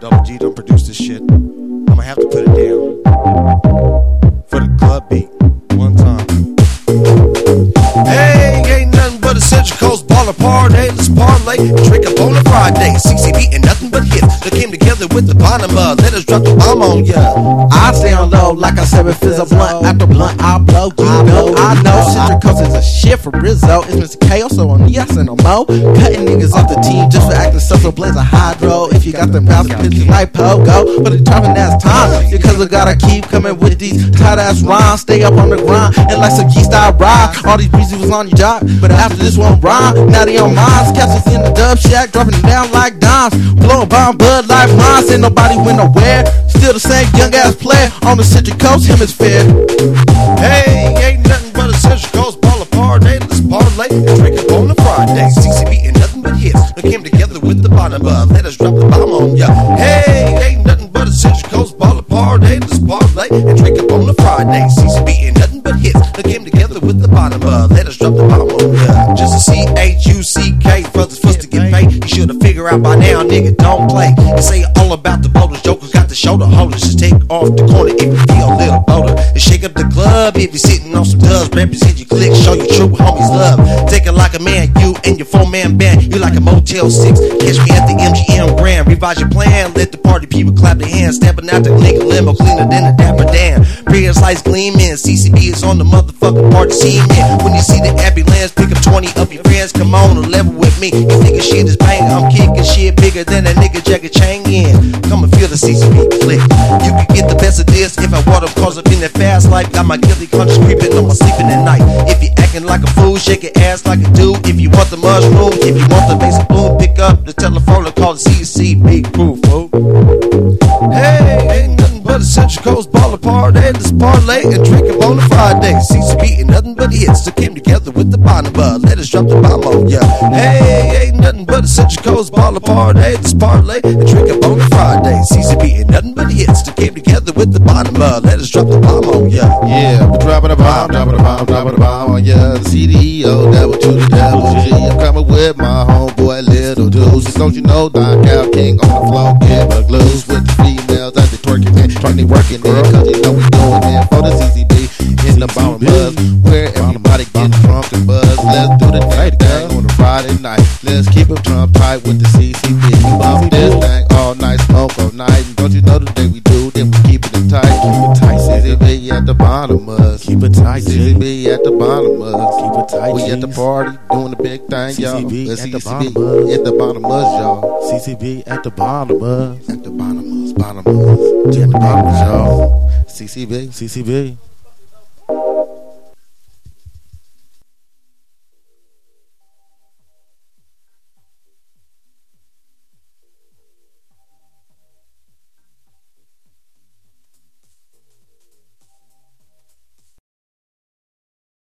Double G don't produce this shit. I'ma have to put it down. For the club beat. One time. Hey, ain't nothing but a Central Coast baller Hey, Let's parlay and drink up on a Friday. CCB ain't nothing but hits that came together with the bottom of. Let us drop the bomb on ya. I stay on low, like I said, it fizz a blunt after blunt. I blow, you know, I know. Central Coast is a shit for Rizzo. It's Mr. K, so on me, I send no mo. Cutting niggas off the team just for acting stuff so blaze a hydro. If you got them bouncing bitches like Pogo, but it's dropping ass time. Because we gotta keep coming with these tight ass rhymes. Stay up on the grind, and like some geese I ride. All these breezy was on your job, but after this one rhyme, now they on mine. Catch us in the dub shack, dropping it down like dimes. Blowing bomb bud like mines, ain't nobody went nowhere. Still the same young ass player on the Central Coast Hemisphere. Hey, ain't nothing but a Central Coast baller party. Let's parlay and drink up on a Friday. CCB ain't nothing but hits that came together with the bottom of. Let us drop the bomb on ya. Hey, ain't nothing but a Central Coast baller party. Let's parlay and drink up on a Friday. CCB ain't nothing but hits that came together with the bottom of. Let us drop the bomb on ya. Just a C H U C K, brothers first to get paid. You should have figured out by now, nigga, don't play. You say all about the boulders, jokers the shoulder holders. Just take off the corner if you feel a little bolder. And shake up the club if you're sitting on some dubs. Represent your clique, show your true homies love. Take it like a man, you and your four man band. You like a Motel 6. Catch me at the MGM Grand. Revise your plan, let the party people clap their hands. Stepping out the nigga limo, cleaner than a dapper dan. Prayers lights gleaming. CCB is on the motherfucking party scene. When you see the ambulance, pick up 20 of your friends. Come on and level with me. You thinking shit is bang? I'm kicking shit bigger than a nigga Jagger Chang in. Come and feel the CCB click. You can get the best of this if I water cause I'm in that fast life. Got my guilty conscience creeping on my sleeping at night. If you acting like a fool, shake your ass like a dude. If you want the mushroom, if you want the basic boom, pick up the telephone and call the CCB parlay and drink up on a Friday. CCB ain't nothing but hits that came together with the bud. Let us drop the bomb on ya. Hey, ain't nothing but a Central Coast baller party. Let's parlay and drink up on a Friday. CCB ain't nothing but hits that came together with the bud. Let us drop the bomb on ya. Yeah, we're dropping a bomb, dropping a bomb, dropping a bomb on ya. The CDO, devil to the devil G. I'm coming with my homeboy Little Deuce. Don't you know, Don Cal King on the floor, get my glues with the females Let's keep it drunk tight with the CCB. We bump this thing all night, smoke all night. And don't you know the day we do, then we keep it tight. Keep it tight, CCB at the bottom of us. Keep it tight. CCB at the bottom of us. Keep it tight, We at the party doing the big thing, y'all. CCB at the bottom of us. at the bottom of us, y'all. CCB at the bottom of At the bottom of us, bottom of us. At the bottom of us, y'all. CCB. CCB.